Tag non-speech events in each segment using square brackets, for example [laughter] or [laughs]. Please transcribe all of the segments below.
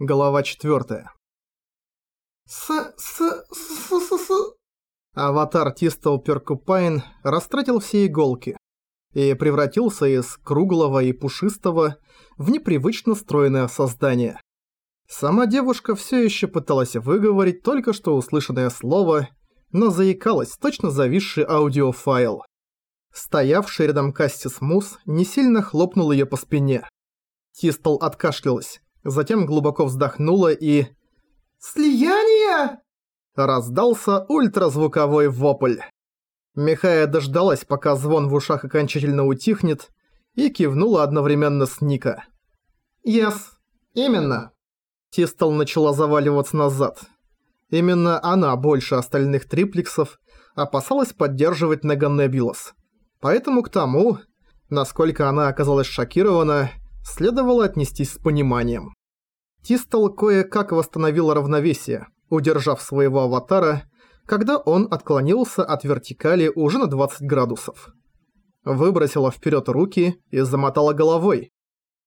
Глава 4. С... с... Аватар Тистел Перкупайн растратил все иголки и превратился из круглого и пушистого в непривычно стройное создание. Сама девушка все еще пыталась выговорить только что услышанное слово, но заикалась точно зависший аудиофайл. Стоявший рядом Кассис Мусс не сильно хлопнул ее по спине. Тистел откашлялась, затем глубоко вздохнула и... «Слияние!» Раздался ультразвуковой вопль. Михая дождалась, пока звон в ушах окончательно утихнет, и кивнула одновременно с Ника. «Yes, именно». Тистел начала заваливаться назад. Именно она больше остальных триплексов опасалась поддерживать Неганебилос. Поэтому к тому, насколько она оказалась шокирована, следовало отнестись с пониманием. Тистол кое-как восстановил равновесие, удержав своего аватара, когда он отклонился от вертикали уже на 20 градусов. Выбросила вперед руки и замотала головой.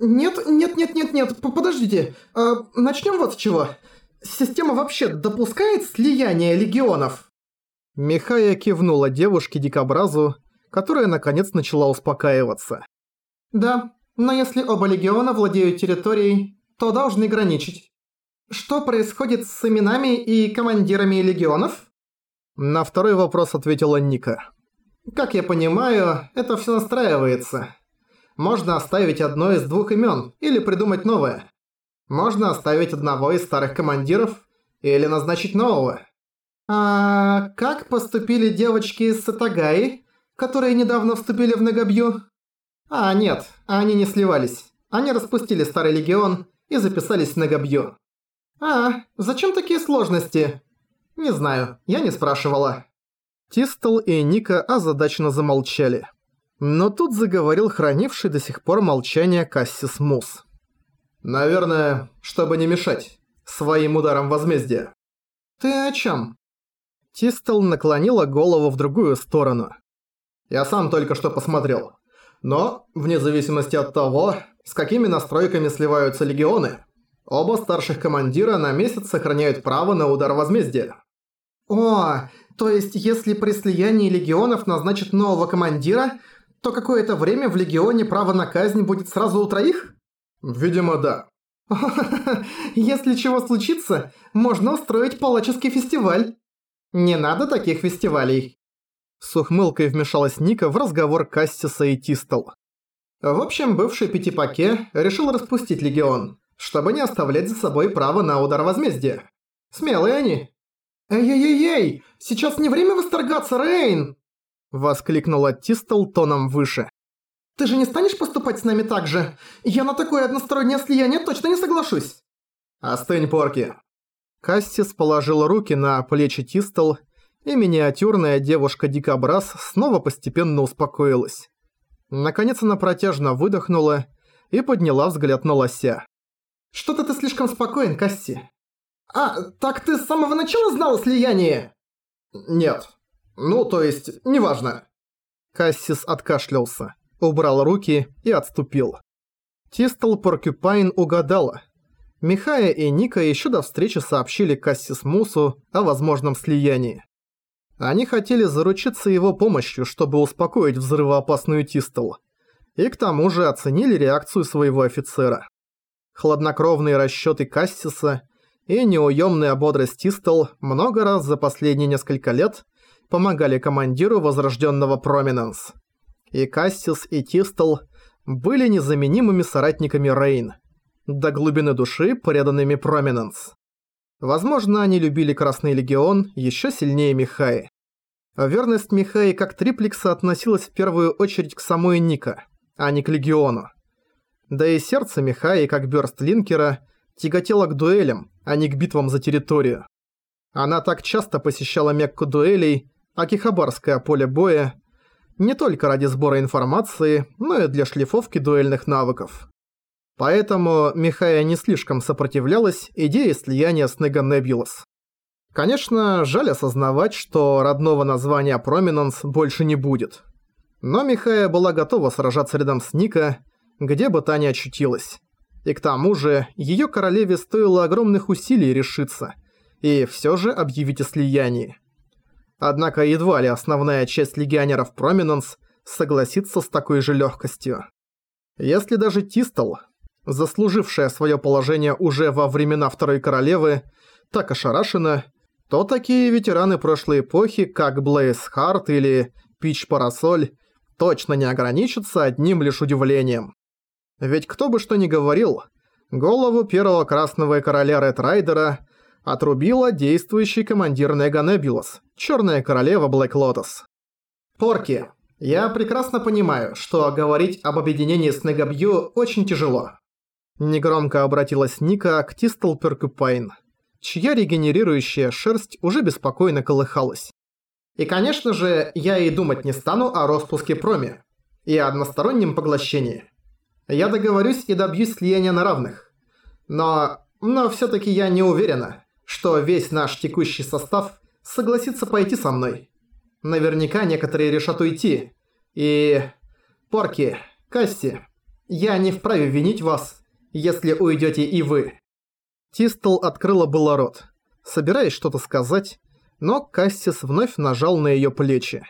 «Нет, нет, нет, нет, нет, подождите, а, начнем вот с чего. Система вообще допускает слияние легионов?» Михая кивнула девушке-дикобразу, которая наконец начала успокаиваться. «Да, но если оба легиона владеют территорией, то должны граничить. Что происходит с именами и командирами легионов? На второй вопрос ответила Ника. Как я понимаю, это все настраивается. Можно оставить одно из двух имен или придумать новое. Можно оставить одного из старых командиров или назначить нового. А как поступили девочки из Сатагаи, которые недавно вступили в Нагобью? А, нет, они не сливались. Они распустили Старый Легион и записались на Габью. «А, зачем такие сложности?» «Не знаю, я не спрашивала». Тистл и Ника озадаченно замолчали. Но тут заговорил хранивший до сих пор молчание Кассис Мус. «Наверное, чтобы не мешать. Своим ударом возмездия». «Ты о чем? Тистл наклонила голову в другую сторону. «Я сам только что посмотрел. Но, вне зависимости от того, с какими настройками сливаются легионы, оба старших командира на месяц сохраняют право на удар возмездия. О, то есть если при слиянии легионов назначат нового командира, то какое-то время в легионе право на казнь будет сразу у троих? Видимо, да. [laughs] Если чего случится, можно устроить палаческий фестиваль. Не надо таких фестивалей. С ухмылкой вмешалась Ника в разговор Кассиса и Тистол. В общем, бывший Пятипаке решил распустить Легион, чтобы не оставлять за собой право на удар возмездия. Смелые они. «Эй-эй-эй! Сейчас не время восторгаться, Рейн!» Воскликнула Тистол тоном выше. «Ты же не станешь поступать с нами так же? Я на такое одностороннее слияние точно не соглашусь!» «Остынь, Порки!» Кассис положил руки на плечи Тистол, и миниатюрная девушка-дикобраз снова постепенно успокоилась. Наконец она протяжно выдохнула и подняла взгляд на лося. «Что-то ты слишком спокоен, Касси». «А, так ты с самого начала знал слияние?» «Нет. Ну, то есть, неважно». Кассис откашлялся, убрал руки и отступил. Тистл Поркюпайн угадала. Михая и Ника еще до встречи сообщили Кассис Мусу о возможном слиянии. Они хотели заручиться его помощью, чтобы успокоить взрывоопасную Тистл. И к тому же оценили реакцию своего офицера. Хладнокровные расчёты Кассиса и неуёмная бодрость Тистл много раз за последние несколько лет помогали командиру возрожденного Проминенс. И Кассис, и Тистл были незаменимыми соратниками Рейн, до глубины души преданными Проминенс. Возможно, они любили Красный Легион еще сильнее Михаи. Верность Михаи как Триплекса относилась в первую очередь к самой Ника, а не к Легиону. Да и сердце Михаи, как Бёрст Линкера, тяготело к дуэлям, а не к битвам за территорию. Она так часто посещала Мекку дуэлей, Акихабарское поле боя, не только ради сбора информации, но и для шлифовки дуэльных навыков. Поэтому Михая не слишком сопротивлялась идее слияния с Неганебулос. Конечно, жаль осознавать, что родного названия Проминанс больше не будет. Но Михая была готова сражаться рядом с Ника, где бы та ни очутилась. И к тому же, её королеве стоило огромных усилий решиться и всё же объявить о слиянии. Однако едва ли основная часть легионеров Проминенс согласится с такой же легкостью. Если даже Тистол, заслужившая свое положение уже во времена Второй Королевы, так ошарашена, то такие ветераны прошлой эпохи, как Блейз Харт или Пич Парасоль, точно не ограничатся одним лишь удивлением. Ведь кто бы что ни говорил, голову первого Красного Короля Ред Райдера отрубила действующий командир Неганебулос, Черная Королева Блэк Лотос. Порки, я прекрасно понимаю, что говорить об объединении с Негабью очень тяжело. Негромко обратилась Ника к Тистл Перкупайн, чья регенерирующая шерсть уже беспокойно колыхалась. И конечно же, я и думать не стану о распуске проме и одностороннем поглощении. Я договорюсь и добьюсь слияния на равных. Но... но всё-таки я не уверена, что весь наш текущий состав согласится пойти со мной. Наверняка некоторые решат уйти. И... Порки, Касси, я не вправе винить вас, если уйдете и вы. Тистл открыла было рот, собираясь что-то сказать, но Кассис вновь нажал на её плечи.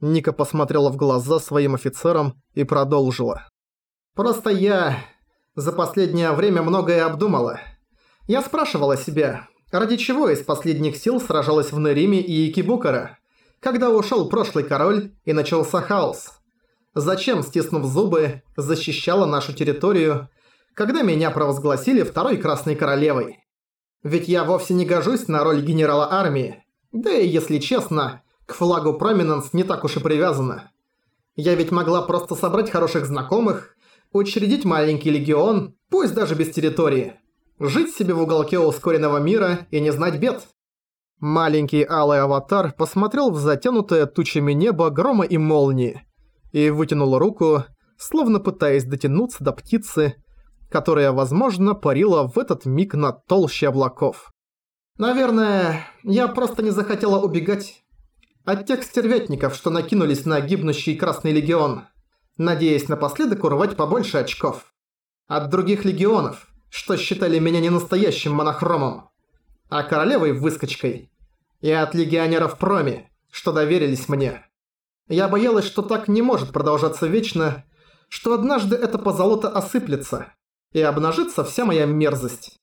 Ника посмотрела в глаза своим офицерам и продолжила. «Просто я за последнее время многое обдумала. Я спрашивала себя, Ради чего из последних сил сражалась в Нериме и Икибукара, когда ушел прошлый король и начался хаос? Зачем, стиснув зубы, защищала нашу территорию, когда меня провозгласили второй Красной Королевой? Ведь я вовсе не гожусь на роль генерала армии, да и, если честно, к флагу Проминенс не так уж и привязана. Я ведь могла просто собрать хороших знакомых, учредить маленький легион, пусть даже без территории, Жить себе в уголке ускоренного мира и не знать бед. Маленький алый аватар посмотрел в затянутое тучами небо грома и молнии и вытянул руку, словно пытаясь дотянуться до птицы, которая, возможно, парила в этот миг над толще облаков. «Наверное, я просто не захотела убегать от тех стервятников, что накинулись на гибнущий Красный Легион, надеясь напоследок урвать побольше очков. От других легионов, что считали меня не настоящим монохромом, а королевой выскочкой. И от легионеров Проми, что доверились мне. Я боялась, что так не может продолжаться вечно, что однажды это позолото осыплется, и обнажится вся моя мерзость.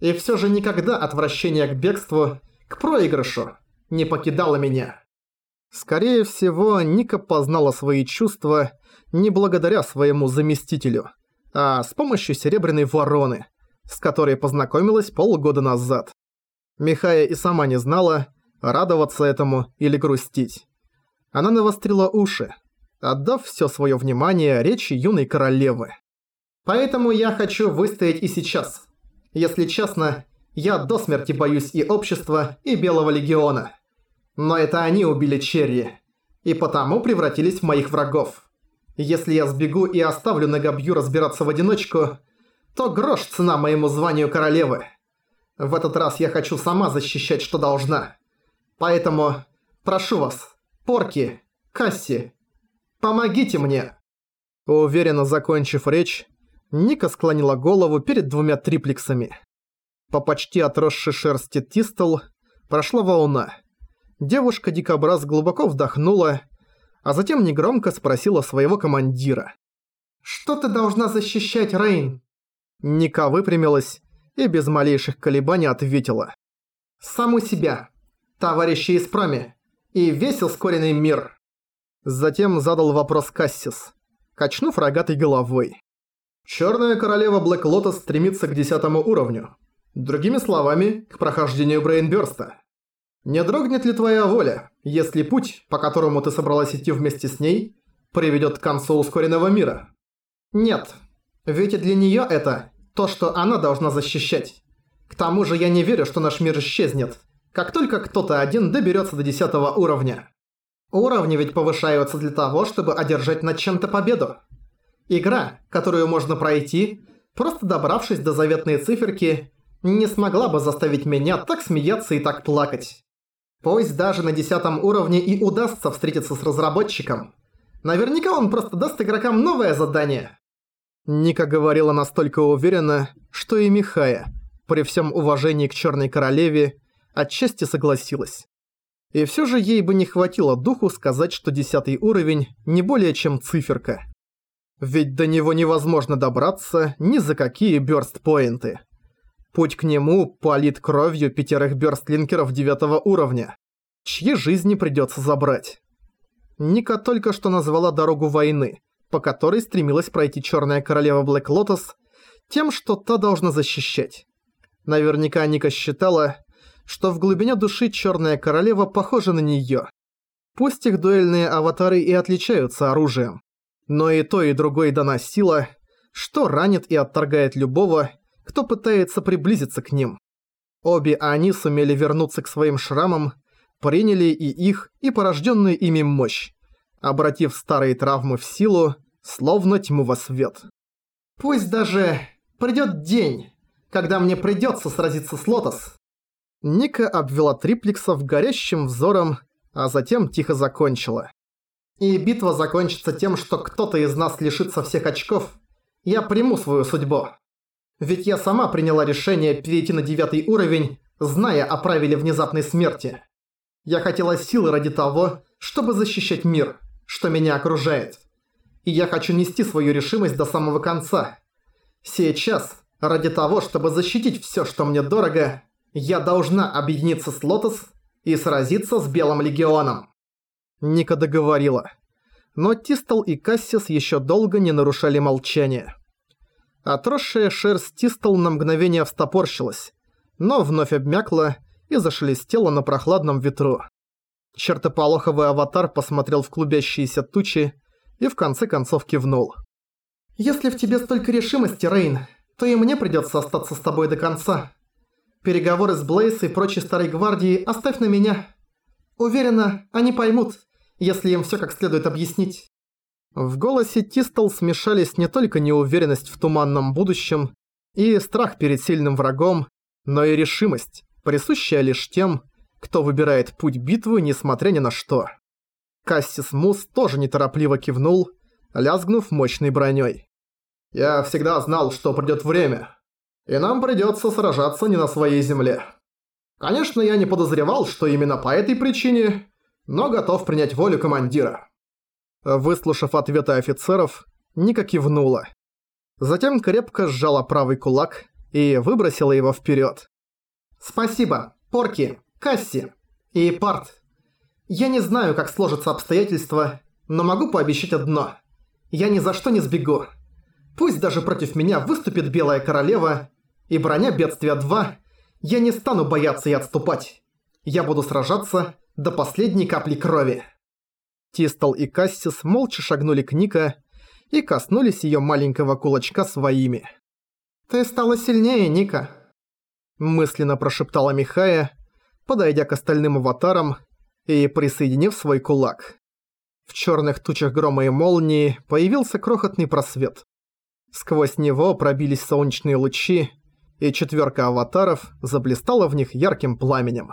И все же никогда отвращение к бегству, к проигрышу, не покидало меня. Скорее всего, Ника познала свои чувства не благодаря своему заместителю – а с помощью Серебряной Вороны, с которой познакомилась полгода назад. Михая и сама не знала, радоваться этому или грустить. Она навострила уши, отдав все свое внимание речи юной королевы. «Поэтому я хочу выстоять и сейчас. Если честно, я до смерти боюсь и общества, и Белого Легиона. Но это они убили Черри, и потому превратились в моих врагов. Если я сбегу и оставлю Нагабью разбираться в одиночку, то грош цена моему званию королевы. В этот раз я хочу сама защищать, что должна. Поэтому прошу вас, Порки, Касси, помогите мне!» Уверенно закончив речь, Ника склонила голову перед двумя триплексами. По почти отросшей шерсти Тистл прошла волна. Девушка-дикобраз глубоко вдохнула а затем негромко спросила своего командира. «Что ты должна защищать, Рейн?» Ника выпрямилась и без малейших колебаний ответила. «Саму себя, товарищи из Проми, и весь ускоренный мир». Затем задал вопрос Кассис, качнув рогатой головой. «Чёрная королева Блэк Лотос стремится к десятому уровню. Другими словами, к прохождению Брейнбёрста. Не дрогнет ли твоя воля, если путь, по которому ты собралась идти вместе с ней, приведет к концу ускоренного мира? Нет. Ведь и для нее это то, что она должна защищать. К тому же я не верю, что наш мир исчезнет, как только кто-то один доберется до десятого уровня. Уровни ведь повышаются для того, чтобы одержать над чем-то победу. Игра, которую можно пройти, просто добравшись до заветной циферки, не смогла бы заставить меня так смеяться и так плакать. Пусть даже на десятом уровне и удастся встретиться с разработчиком. Наверняка он просто даст игрокам новое задание. Ника говорила настолько уверенно, что и Михая, при всем уважении к Черной Королеве, отчасти согласилась. И все же ей бы не хватило духу сказать, что десятый уровень не более чем циферка. Ведь до него невозможно добраться ни за какие бёрст-поинты. Путь к нему полит кровью пятерых бёрстлинкеров девятого уровня, чьи жизни придется забрать. Ника только что назвала дорогу войны, по которой стремилась пройти Черная Королева Блэк Лотос, тем, что та должна защищать. Наверняка Ника считала, что в глубине души Черная Королева похожа на неё. Пусть их дуэльные аватары и отличаются оружием, но и то, и другой дана сила, что ранит и отторгает любого, кто пытается приблизиться к ним. Обе они сумели вернуться к своим шрамам, приняли и их, и порожденную ими мощь, обратив старые травмы в силу, словно тьму во свет. «Пусть даже придёт день, когда мне придётся сразиться с Лотос». Ника обвела триплексов горящим взором, а затем тихо закончила. «И битва закончится тем, что кто-то из нас лишится всех очков. Я приму свою судьбу. Ведь я сама приняла решение перейти на девятый уровень, зная о правиле внезапной смерти. Я хотела силы ради того, чтобы защищать мир, что меня окружает. И я хочу нести свою решимость до самого конца. Сейчас, ради того, чтобы защитить все, что мне дорого, я должна объединиться с Лотос и сразиться с Белым Легионом. Ника договорила. Но Тистол и Кассис еще долго не нарушали молчание. Отросшая шерсть Тистол на мгновение встопорщилась, но вновь обмякла и зашелестела на прохладном ветру. Чертополоховый аватар посмотрел в клубящиеся тучи и в конце концов кивнул. «Если в тебе столько решимости, Рейн, то и мне придется остаться с тобой до конца. Переговоры с Блейс и прочей старой гвардией оставь на меня. Уверена, они поймут, если им все как следует объяснить». В голосе Тистол смешались не только неуверенность в туманном будущем и страх перед сильным врагом, но и решимость, присущая лишь тем, кто выбирает путь битвы, несмотря ни на что. Кассис Мус тоже неторопливо кивнул, лязгнув мощной броней. «Я всегда знал, что придёт время, и нам придётся сражаться не на своей земле. Конечно, я не подозревал, что именно по этой причине, но готов принять волю командира». Выслушав ответы офицеров, Ника кивнула. Затем крепко сжала правый кулак и выбросила его вперед. «Спасибо, Порки, Касси и Парт. Я не знаю, как сложатся обстоятельства, но могу пообещать одно. Я ни за что не сбегу. Пусть даже против меня выступит Белая Королева и Броня Бедствия 2, я не стану бояться и отступать. Я буду сражаться до последней капли крови». Тистол и Кассис молча шагнули к Ника и коснулись её маленького кулачка своими. «Ты стала сильнее, Ника», – мысленно прошептала Михая, подойдя к остальным аватарам и присоединив свой кулак. В чёрных тучах грома и молнии появился крохотный просвет. Сквозь него пробились солнечные лучи, и четвёрка аватаров заблистала в них ярким пламенем.